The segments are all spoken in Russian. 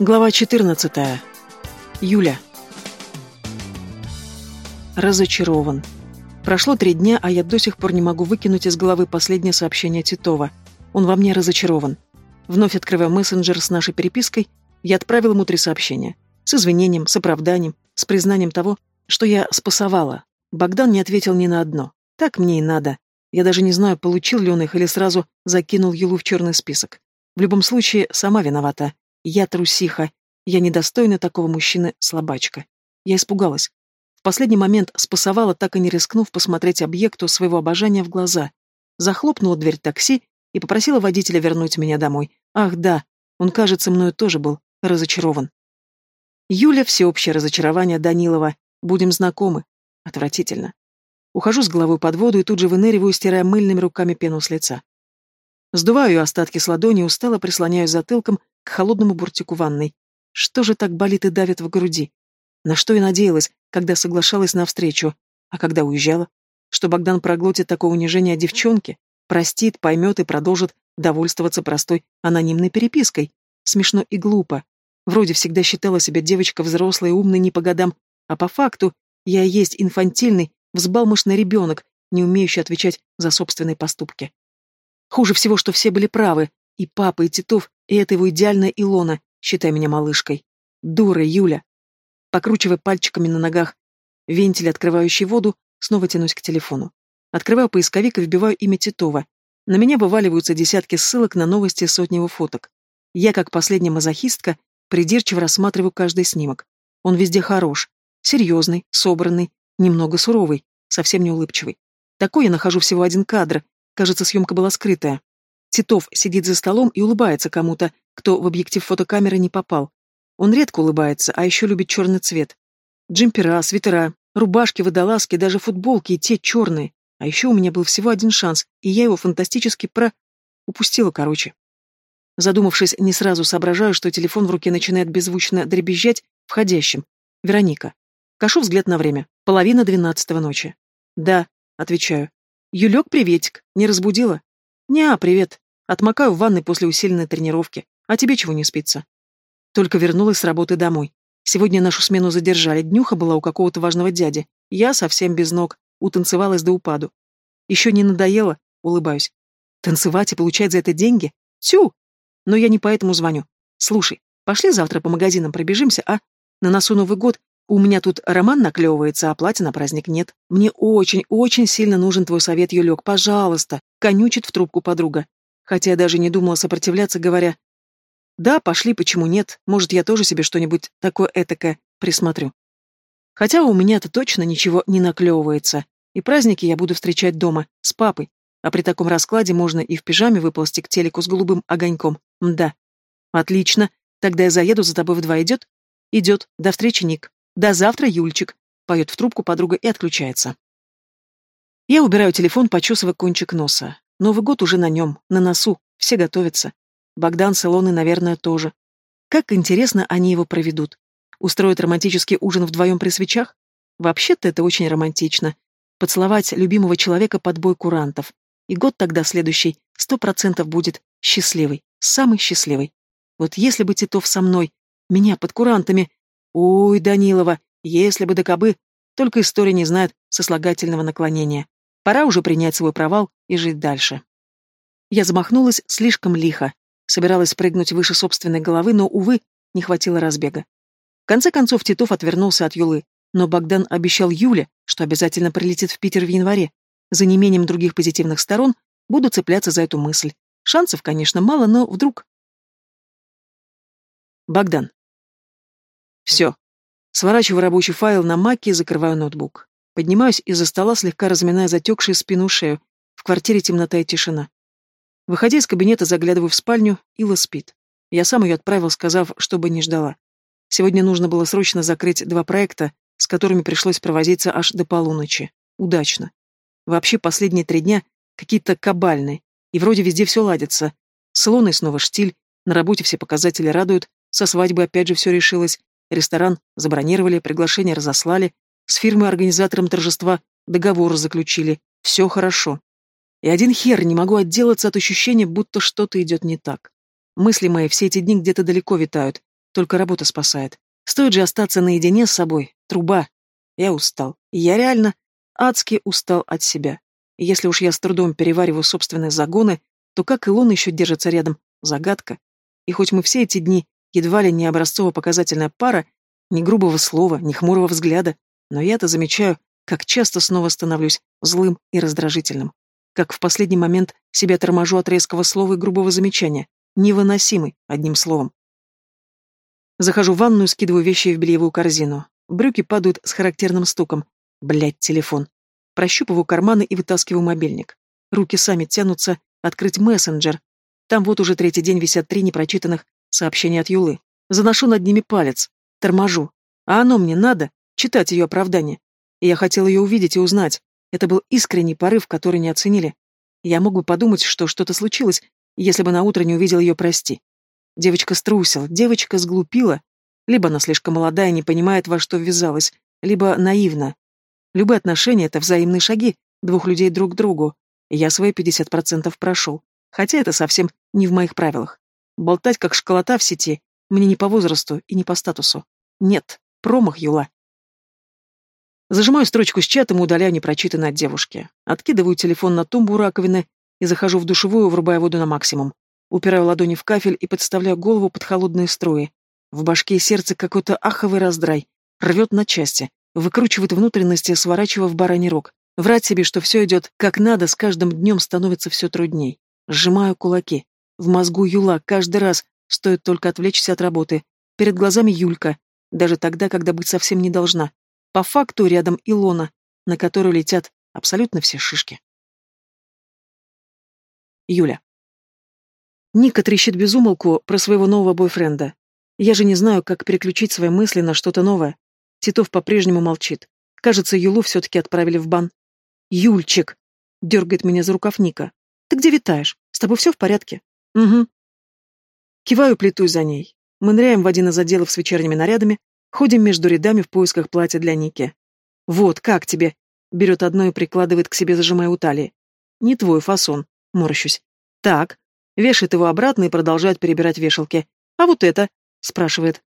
Глава 14. Юля. Разочарован. Прошло три дня, а я до сих пор не могу выкинуть из головы последнее сообщение Титова. Он во мне разочарован. Вновь открывая мессенджер с нашей перепиской, я отправил ему три сообщения. С извинением, с оправданием, с признанием того, что я спасовала. Богдан не ответил ни на одно. Так мне и надо. Я даже не знаю, получил ли он их или сразу закинул Юлу в черный список. В любом случае, сама виновата. Я трусиха. Я недостойна такого мужчины, слабачка. Я испугалась. В последний момент спасовала, так и не рискнув посмотреть объекту своего обожания в глаза. Захлопнула дверь такси и попросила водителя вернуть меня домой. Ах да, он, кажется, мною тоже был разочарован. Юля, всеобщее разочарование Данилова. Будем знакомы. Отвратительно. Ухожу с головой под воду и тут же выныриваю, стирая мыльными руками пену с лица. Сдуваю остатки с ладони, устало прислоняюсь затылком к холодному бортику ванной. Что же так болит и давит в груди? На что я надеялась, когда соглашалась на встречу, а когда уезжала? Что Богдан проглотит такое унижение девчонки, простит, поймет и продолжит довольствоваться простой анонимной перепиской. Смешно и глупо. Вроде всегда считала себя девочка взрослой, умной не по годам, а по факту я есть инфантильный, взбалмошный ребенок, не умеющий отвечать за собственные поступки. Хуже всего, что все были правы, и папа, и Титов, и это его идеальная Илона, считай меня малышкой. Дура, Юля. Покручивая пальчиками на ногах вентиль, открывающий воду, снова тянусь к телефону. Открываю поисковик и вбиваю имя Титова. На меня вываливаются десятки ссылок на новости сотни его фоток. Я, как последняя мазохистка, придирчиво рассматриваю каждый снимок. Он везде хорош. Серьезный, собранный, немного суровый, совсем не улыбчивый. Такой я нахожу всего один кадр. Кажется, съемка была скрытая. Титов сидит за столом и улыбается кому-то, кто в объектив фотокамеры не попал. Он редко улыбается, а еще любит черный цвет. Джемпера, свитера, рубашки, водолазки, даже футболки и те черные. А еще у меня был всего один шанс, и я его фантастически про... упустила, короче. Задумавшись, не сразу соображаю, что телефон в руке начинает беззвучно дребезжать входящим. Вероника. Кашу взгляд на время. Половина двенадцатого ночи. «Да», — отвечаю. «Юлек, приветик. Не разбудила?» «Не, привет. Отмокаю в ванной после усиленной тренировки. А тебе чего не спится?» Только вернулась с работы домой. Сегодня нашу смену задержали. Днюха была у какого-то важного дяди. Я совсем без ног. Утанцевалась до упаду. Еще не надоело? Улыбаюсь. Танцевать и получать за это деньги? Тю! Но я не поэтому звоню. Слушай, пошли завтра по магазинам пробежимся, а? На носу Новый год, у меня тут роман наклевывается, а платья на праздник нет. Мне очень-очень сильно нужен твой совет, Юлек, пожалуйста. Конючит в трубку подруга. Хотя я даже не думала сопротивляться, говоря, да, пошли, почему нет, может, я тоже себе что-нибудь такое этакое присмотрю. Хотя у меня-то точно ничего не наклевывается, и праздники я буду встречать дома, с папой, а при таком раскладе можно и в пижаме выползти к телеку с голубым огоньком. Мда. Отлично, тогда я заеду за тобой в два идет? Идет. До встречи, Ник. До завтра, Юльчик. Поет в трубку подруга и отключается. Я убираю телефон, почесывая кончик носа. Новый год уже на нем, на носу, все готовятся. Богдан с Илоной, наверное, тоже. Как интересно они его проведут. Устроят романтический ужин вдвоем при свечах? Вообще-то это очень романтично. Поцеловать любимого человека под бой курантов. И год тогда следующий сто процентов будет счастливый, самый счастливый. Вот если бы Титов со мной, меня под курантами, Ой, Данилова, если бы да кобы, только история не знает сослагательного наклонения. Пора уже принять свой провал и жить дальше. Я замахнулась слишком лихо, собиралась прыгнуть выше собственной головы, но, увы, не хватило разбега. В конце концов Титов отвернулся от Юлы, но Богдан обещал Юле, что обязательно прилетит в Питер в январе. За неимением других позитивных сторон буду цепляться за эту мысль. Шансов, конечно, мало, но вдруг... Богдан. Все. Сворачиваю рабочий файл на маке и закрываю ноутбук. Поднимаюсь из-за стола, слегка разминая затекшую спину шею. В квартире темнота и тишина. Выходя из кабинета, заглядываю в спальню, Ила спит. Я сам ее отправил, сказав, чтобы не ждала. Сегодня нужно было срочно закрыть два проекта, с которыми пришлось провозиться аж до полуночи. Удачно. Вообще последние три дня какие-то кабальные, и вроде везде все ладится. С Луной снова штиль, на работе все показатели радуют, со свадьбы опять же все решилось, Ресторан забронировали, приглашение разослали, с фирмой-организатором торжества договор заключили. Все хорошо. И один хер не могу отделаться от ощущения, будто что-то идет не так. Мысли мои все эти дни где-то далеко витают, только работа спасает. Стоит же остаться наедине с собой. Труба. Я устал. Я реально адски устал от себя. И если уж я с трудом перевариваю собственные загоны, то как Илон еще держится рядом? Загадка. И хоть мы все эти дни едва ли не образцово-показательная пара, ни грубого слова, ни хмурого взгляда, но я-то замечаю, как часто снова становлюсь злым и раздражительным. Как в последний момент себя торможу от резкого слова и грубого замечания. Невыносимый, одним словом. Захожу в ванную, скидываю вещи в бельевую корзину. Брюки падают с характерным стуком. Блять, телефон. Прощупываю карманы и вытаскиваю мобильник. Руки сами тянутся открыть мессенджер. Там вот уже третий день висят три непрочитанных сообщения от Юлы. Заношу над ними палец. Торможу. А оно мне надо? Читать ее оправдание. И я хотел ее увидеть и узнать. Это был искренний порыв, который не оценили. Я мог бы подумать, что что-то случилось, если бы на утро не увидел ее «прости». Девочка струсила, девочка сглупила. Либо она слишком молодая и не понимает, во что ввязалась, либо наивна. Любые отношения — это взаимные шаги двух людей друг к другу. Я свои 50% прошел, хотя это совсем не в моих правилах. Болтать как школота в сети мне не по возрасту и не по статусу. Нет, промах, Юла. Зажимаю строчку с чатом и удаляю непрочитанное от девушки. Откидываю телефон на тумбу раковины и захожу в душевую, врубая воду на максимум. Упираю ладони в кафель и подставляю голову под холодные струи. В башке и сердце какой-то аховый раздрай. Рвет на части. Выкручивает внутренности, сворачивая в бараний рог. Врать себе, что все идет как надо, с каждым днем становится все трудней. Сжимаю кулаки. В мозгу Юла каждый раз, стоит только отвлечься от работы. Перед глазами Юлька. Даже тогда, когда быть совсем не должна. По факту рядом Илона, на которую летят абсолютно все шишки. Юля. Ника трещит безумолку про своего нового бойфренда. Я же не знаю, как переключить свои мысли на что-то новое. Титов по-прежнему молчит. Кажется, Юлу все-таки отправили в бан. «Юльчик!» — дергает меня за рукав Ника. «Ты где витаешь? С тобой все в порядке?» «Угу». Киваю, плетусь за ней. Мы ныряем в один из отделов с вечерними нарядами, ходим между рядами в поисках платья для Ники. «Вот, как тебе?» — берет одно и прикладывает к себе, зажимая у талии. «Не твой фасон», — морщусь. «Так», Вешает его обратно и продолжает перебирать вешалки. «А вот это?» — спрашивает.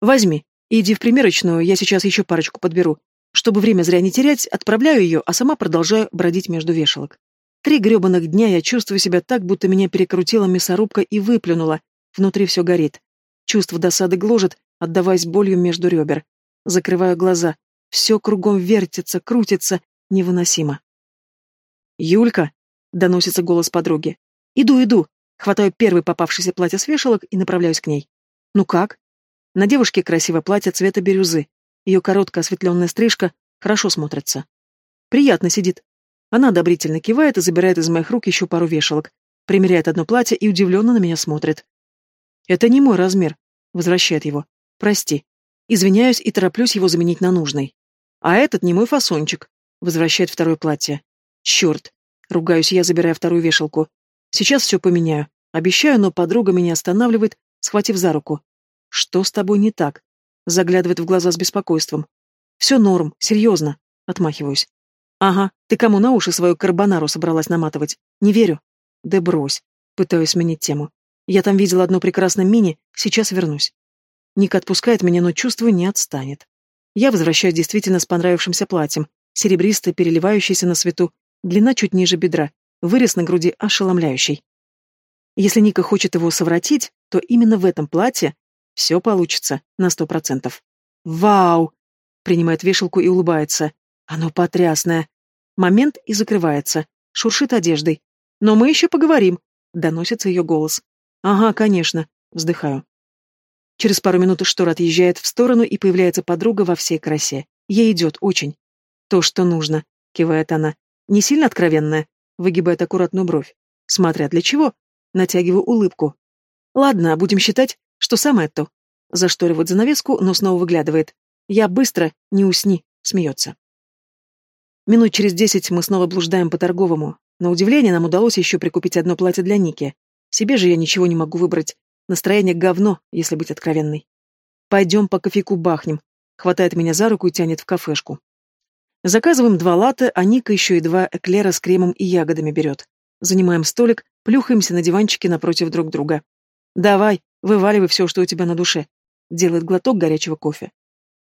«Возьми. Иди в примерочную, я сейчас еще парочку подберу. Чтобы время зря не терять, отправляю ее, а сама продолжаю бродить между вешалок. Три гребаных дня я чувствую себя так, будто меня перекрутила мясорубка и выплюнула. Внутри все горит. Чувство досады гложет, отдаваясь болью между ребер. Закрываю глаза. Все кругом вертится, крутится. Невыносимо. «Юлька!» доносится голос подруги. Иду, иду. Хватаю первый попавшийся платье с вешалок и направляюсь к ней. Ну как? На девушке красивое платье цвета бирюзы. Ее короткая осветленная стрижка хорошо смотрится. Приятно сидит. Она одобрительно кивает и забирает из моих рук еще пару вешалок. Примеряет одно платье и удивленно на меня смотрит. «Это не мой размер», — возвращает его. «Прости». Извиняюсь и тороплюсь его заменить на нужный. «А этот не мой фасончик», — возвращает второе платье. «Черт, Ругаюсь я, забирая вторую вешалку. Сейчас все поменяю. Обещаю, но подруга меня останавливает, схватив за руку. Что с тобой не так? Заглядывает в глаза с беспокойством. Все норм, серьезно. Отмахиваюсь. Ага, ты кому на уши свою карбонару собралась наматывать? Не верю. Да брось. Пытаюсь сменить тему. Я там видела одно прекрасное мини, сейчас вернусь. Ника отпускает меня, но чувствую, не отстанет. Я возвращаюсь действительно с понравившимся платьем, серебристое, переливающееся на свету, Длина чуть ниже бедра, вырез на груди ошеломляющий. Если Ника хочет его совратить, то именно в этом платье все получится на сто процентов. «Вау!» — принимает вешалку и улыбается. «Оно потрясное!» Момент и закрывается, шуршит одеждой. «Но мы еще поговорим!» — доносится ее голос. «Ага, конечно!» — вздыхаю. Через пару минут штора отъезжает в сторону, и появляется подруга во всей красе. Ей идет очень. «То, что нужно», — кивает она. Не сильно откровенная, выгибает аккуратную бровь. Смотря для чего, натягиваю улыбку. Ладно, будем считать, что самое то. Зашторивает занавеску, но снова выглядывает. Я быстро, не усни, смеется. Минут через десять мы снова блуждаем по торговому. На удивление нам удалось еще прикупить одно платье для Ники. Себе же я ничего не могу выбрать. Настроение говно, если быть откровенной. Пойдем по кофейку бахнем. Хватает меня за руку и тянет в кафешку. Заказываем два латте, а Ника еще и два эклера с кремом и ягодами берет. Занимаем столик, плюхаемся на диванчике напротив друг друга. Давай, вываливай все, что у тебя на душе. Делает глоток горячего кофе.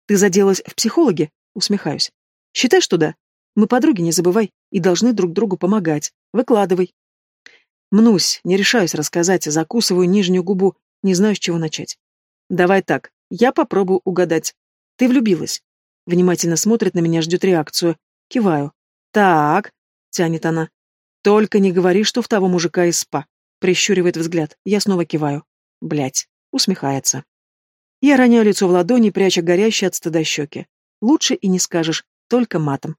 Ты заделась в психологе? Усмехаюсь. Считай, что да. Мы подруги, не забывай, и должны друг другу помогать. Выкладывай. Мнусь, не решаюсь рассказать, закусываю нижнюю губу, не знаю, с чего начать. Давай так, я попробую угадать. Ты влюбилась. Внимательно смотрит на меня, ждет реакцию. Киваю. Так, тянет она. Только не говори, что в того мужика из спа. Прищуривает взгляд. Я снова киваю. Блять. Усмехается. Я роняю лицо в ладони, пряча горящие от стыда щеки. Лучше и не скажешь, только матом.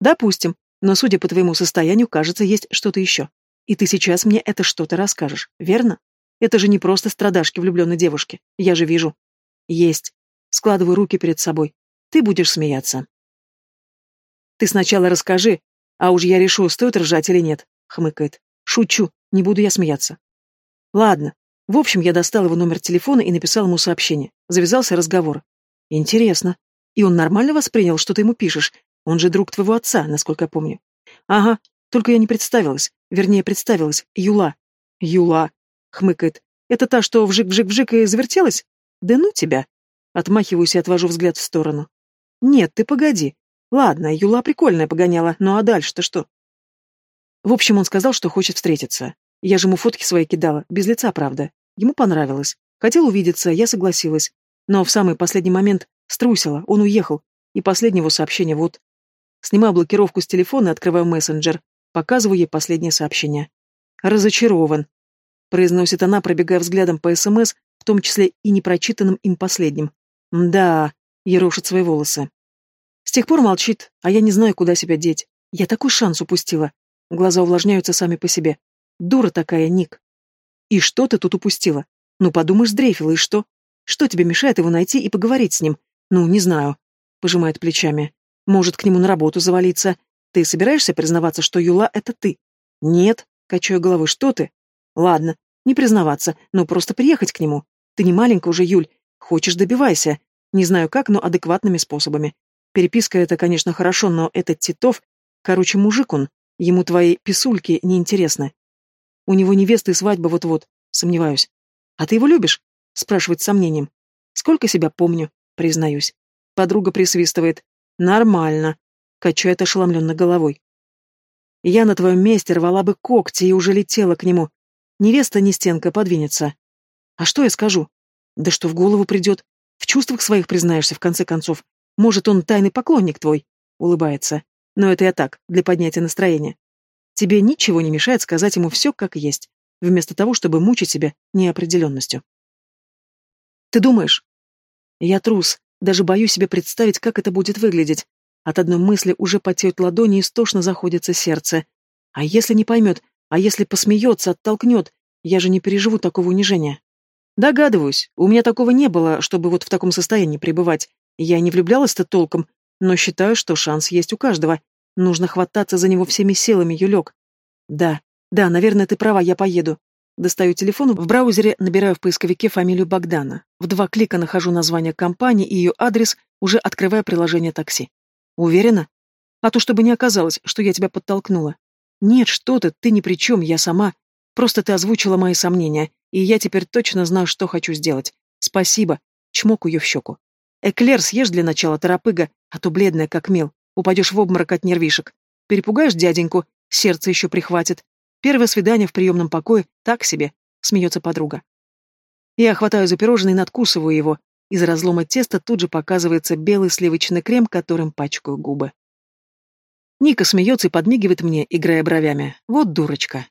Допустим, но, судя по твоему состоянию, кажется, есть что-то еще. И ты сейчас мне это что-то расскажешь, верно? Это же не просто страдашки влюбленной девушки. Я же вижу. Есть. Складываю руки перед собой. Ты будешь смеяться. Ты сначала расскажи, а уж я решу, стоит ржать или нет, хмыкает. Шучу, не буду я смеяться. Ладно. В общем, я достал его номер телефона и написал ему сообщение. Завязался разговор. Интересно. И он нормально воспринял, что ты ему пишешь? Он же друг твоего отца, насколько я помню. Ага, только я не представилась. Вернее, представилась. Юла. Юла. Хмыкает. Это та, что вжик-вжик-вжик и завертелась? Да ну тебя. Отмахиваюсь и отвожу взгляд в сторону. Нет, ты погоди. Ладно, Юла прикольная погоняла, ну а дальше-то что? В общем, он сказал, что хочет встретиться. Я же ему фотки свои кидала, без лица, правда. Ему понравилось. Хотел увидеться, я согласилась. Но в самый последний момент струсила, он уехал. И последнее его сообщение вот. Снимаю блокировку с телефона и открываю мессенджер. Показываю ей последнее сообщение. «Разочарован», — произносит она, пробегая взглядом по СМС, в том числе и непрочитанным им последним. «Да», — ерошит свои волосы. С тех пор молчит, а я не знаю, куда себя деть. Я такой шанс упустила. Глаза увлажняются сами по себе. Дура такая, Ник. И что ты тут упустила? Ну, подумаешь, сдрейфила, и что? Что тебе мешает его найти и поговорить с ним? Ну, не знаю. Пожимает плечами. Может, к нему на работу завалиться. Ты собираешься признаваться, что Юла — это ты? Нет, качаю головой, что ты? Ладно, не признаваться, но просто приехать к нему. Ты не маленькая уже, Юль. Хочешь, добивайся. Не знаю как, но адекватными способами. Переписка — это, конечно, хорошо, но этот Титов... Короче, мужик он. Ему твои писульки неинтересны. У него невеста и свадьба вот-вот. Сомневаюсь. А ты его любишь? Спрашивает с сомнением. Сколько себя помню, признаюсь. Подруга присвистывает. Нормально. Качает ошеломленно головой. Я на твоем месте рвала бы когти и уже летела к нему. Невеста не стенка подвинется. А что я скажу? Да что в голову придет? В чувствах своих признаешься, в конце концов. Может, он тайный поклонник твой?» — улыбается. «Но это я так, для поднятия настроения. Тебе ничего не мешает сказать ему все как есть, вместо того, чтобы мучить себя неопределенностью». «Ты думаешь?» «Я трус, даже боюсь себе представить, как это будет выглядеть. От одной мысли уже потеют ладони и стошно заходится сердце. А если не поймет, а если посмеется, оттолкнет, я же не переживу такого унижения. Догадываюсь, у меня такого не было, чтобы вот в таком состоянии пребывать, я не влюблялась-то толком, но считаю, что шанс есть у каждого. Нужно хвататься за него всеми силами, Юлек. Да, да, наверное, ты права, я поеду. Достаю телефон, в браузере набираю в поисковике фамилию Богдана. В два клика нахожу название компании и ее адрес, уже открывая приложение такси. Уверена? А то, чтобы не оказалось, что я тебя подтолкнула. Нет, что ты, ты ни при чем, я сама. Просто ты озвучила мои сомнения, и я теперь точно знаю, что хочу сделать. Спасибо. Чмок ее в щеку. Эклер съешь для начала, торопыга, а то бледная, как мел. Упадешь в обморок от нервишек. Перепугаешь дяденьку, сердце еще прихватит. Первое свидание в приемном покое — так себе, смеется подруга. Я хватаю за пирожное и надкусываю его. Из разлома теста тут же показывается белый сливочный крем, которым пачкаю губы. Ника смеется и подмигивает мне, играя бровями. Вот дурочка.